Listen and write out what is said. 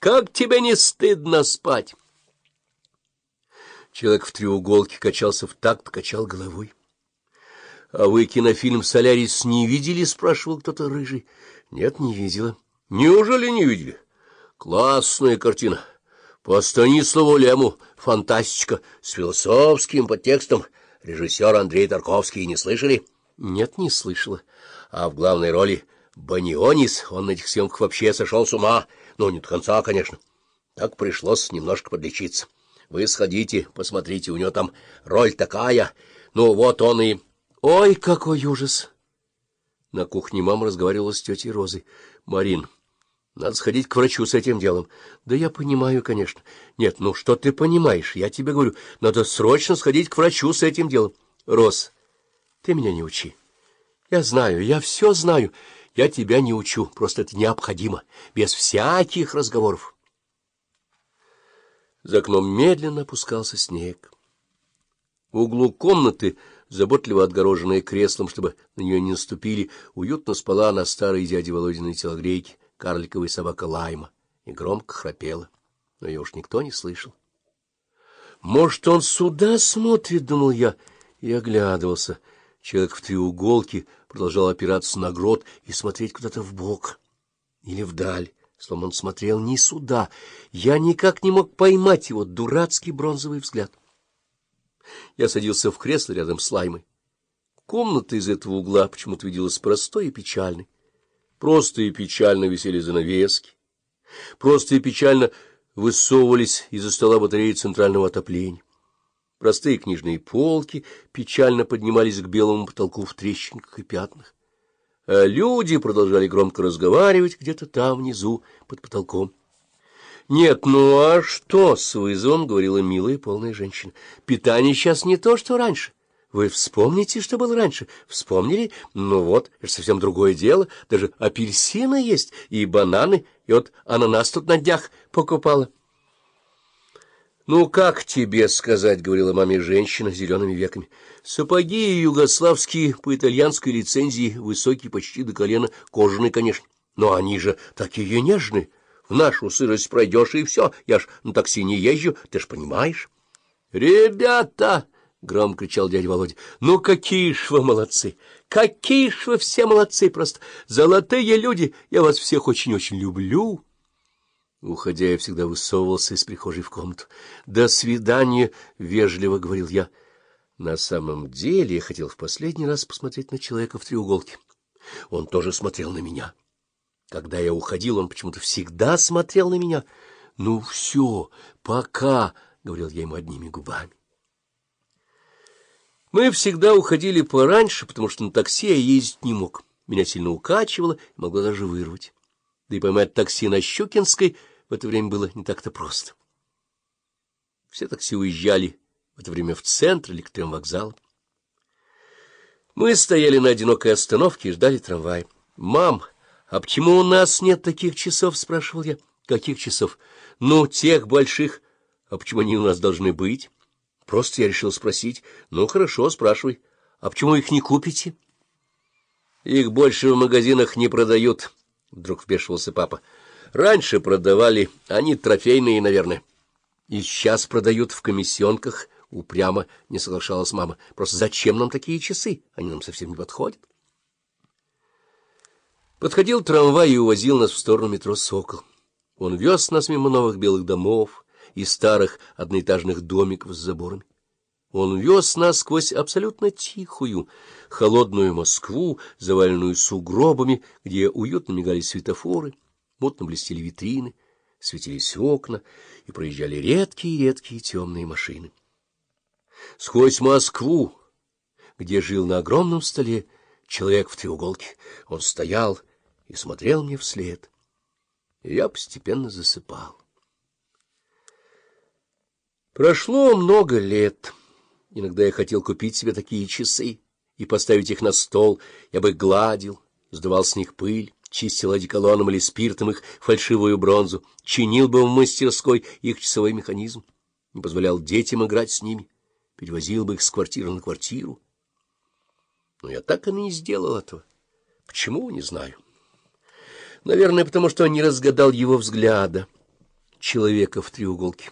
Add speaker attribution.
Speaker 1: Как тебе не стыдно спать? Человек в треуголке качался в такт, качал головой. — А вы кинофильм «Солярис» не видели? — спрашивал кто-то рыжий. — Нет, не видела. — Неужели не видели? Классная картина. По Станиславу Лему. Фантастика. С философским подтекстом. Режиссер Андрей Тарковский. Не слышали? — Нет, не слышала. А в главной роли Банионис. Он на этих съемках вообще сошел с ума. Ну, не до конца, конечно. Так пришлось немножко подлечиться. Вы сходите, посмотрите, у него там роль такая. Ну, вот он и... Ой, какой ужас! На кухне мама разговаривала с тетей Розой. Марин, надо сходить к врачу с этим делом. Да я понимаю, конечно. Нет, ну что ты понимаешь? Я тебе говорю, надо срочно сходить к врачу с этим делом. Роз, ты меня не учи. Я знаю, я все знаю. Я тебя не учу, просто это необходимо, без всяких разговоров. За окном медленно опускался снег. В углу комнаты, заботливо отгороженная креслом, чтобы на нее не наступили, уютно спала на старой дяде Володиной телогрейке карликовая собака Лайма и громко храпела, но ее уж никто не слышал. «Может, он сюда смотрит?» — думал я, и оглядывался. Человек в треуголке продолжал опираться на грот и смотреть куда-то в бок или вдаль, словно он смотрел не сюда. Я никак не мог поймать его дурацкий бронзовый взгляд. Я садился в кресло рядом с Лаймой. Комната из этого угла почему-то виделась простой и печальной. Просто и печально висели занавески. Просто и печально высовывались из-за стола батареи центрального отопления. Простые книжные полки печально поднимались к белому потолку в трещинках и пятнах. А люди продолжали громко разговаривать где-то там, внизу, под потолком. — Нет, ну а что? — с вызовом говорила милая полная женщина. — Питание сейчас не то, что раньше. Вы вспомните, что было раньше? Вспомнили? Ну вот, это совсем другое дело. Даже апельсины есть, и бананы, и вот ананас тут на днях покупала. «Ну, как тебе сказать?» — говорила маме женщина с зелеными веками. «Сапоги югославские по итальянской лицензии, высокие почти до колена, кожаные, конечно. Но они же такие нежные. В нашу сырость пройдешь, и все. Я ж на такси не езжу, ты ж понимаешь». «Ребята!» — громко кричал дядя Володя. — Ну, какие ж вы молодцы! Какие ж вы все молодцы! Просто золотые люди! Я вас всех очень-очень люблю! Уходя, я всегда высовывался из прихожей в комнату. — До свидания! — вежливо говорил я. На самом деле я хотел в последний раз посмотреть на человека в треуголке. Он тоже смотрел на меня. Когда я уходил, он почему-то всегда смотрел на меня. — Ну все, пока! — говорил я ему одними губами. Мы всегда уходили пораньше, потому что на такси я ездить не мог. Меня сильно укачивало могло даже вырвать. Да и поймать такси на Щукинской в это время было не так-то просто. Все такси уезжали в это время в центр или к трем вокзалам. Мы стояли на одинокой остановке и ждали трамвай. «Мам, а почему у нас нет таких часов?» — спрашивал я. «Каких часов?» «Ну, тех больших. А почему они у нас должны быть?» «Просто я решил спросить. Ну, хорошо, спрашивай. А почему их не купите?» «Их больше в магазинах не продают», — вдруг впешивался папа. Раньше продавали, они трофейные, наверное. И сейчас продают в комиссионках, упрямо не соглашалась мама. Просто зачем нам такие часы? Они нам совсем не подходят. Подходил трамвай и увозил нас в сторону метро «Сокол». Он вез нас мимо новых белых домов и старых одноэтажных домиков с заборами. Он вез нас сквозь абсолютно тихую, холодную Москву, заваленную сугробами, где уютно мигали светофоры, мутно блестели витрины, светились окна, и проезжали редкие-редкие темные машины. Сквозь Москву, где жил на огромном столе человек в треуголке, он стоял и смотрел мне вслед. Я постепенно засыпал. Прошло много лет. Иногда я хотел купить себе такие часы и поставить их на стол. Я бы гладил, сдувал с них пыль чистил одеколоном или спиртом их фальшивую бронзу, чинил бы в мастерской их часовой механизм, не позволял детям играть с ними, перевозил бы их с квартиры на квартиру. Но я так и не сделал этого. Почему, не знаю. Наверное, потому что не разгадал его взгляда. человека в треуголке.